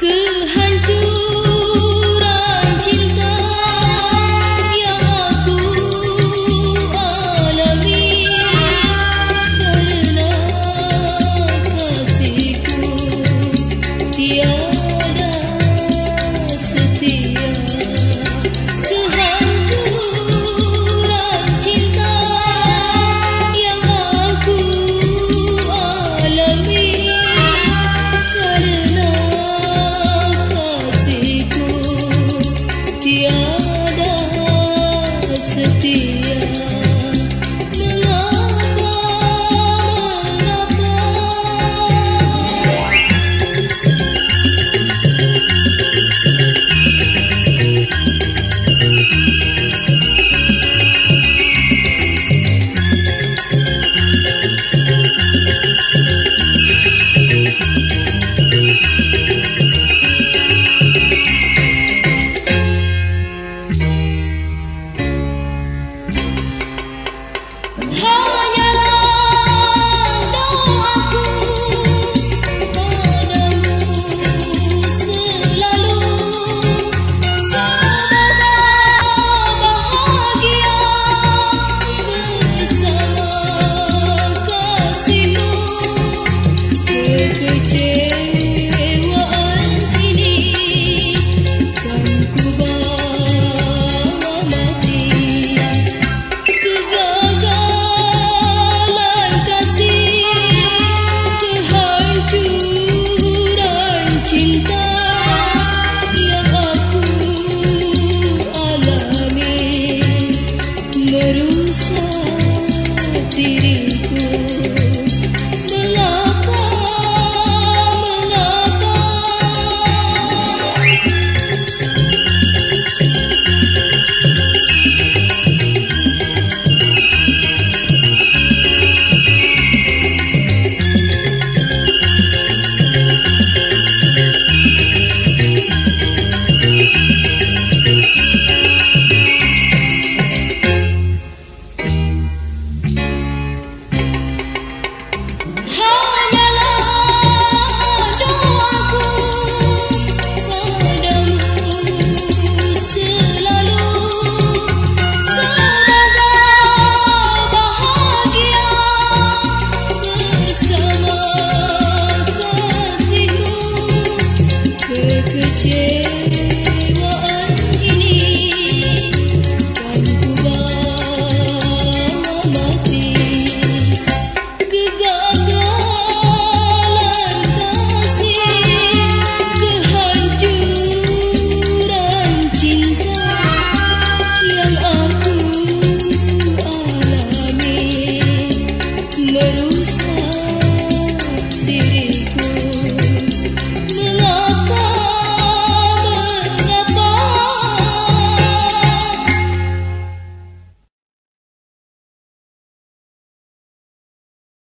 Kehancuran Dios.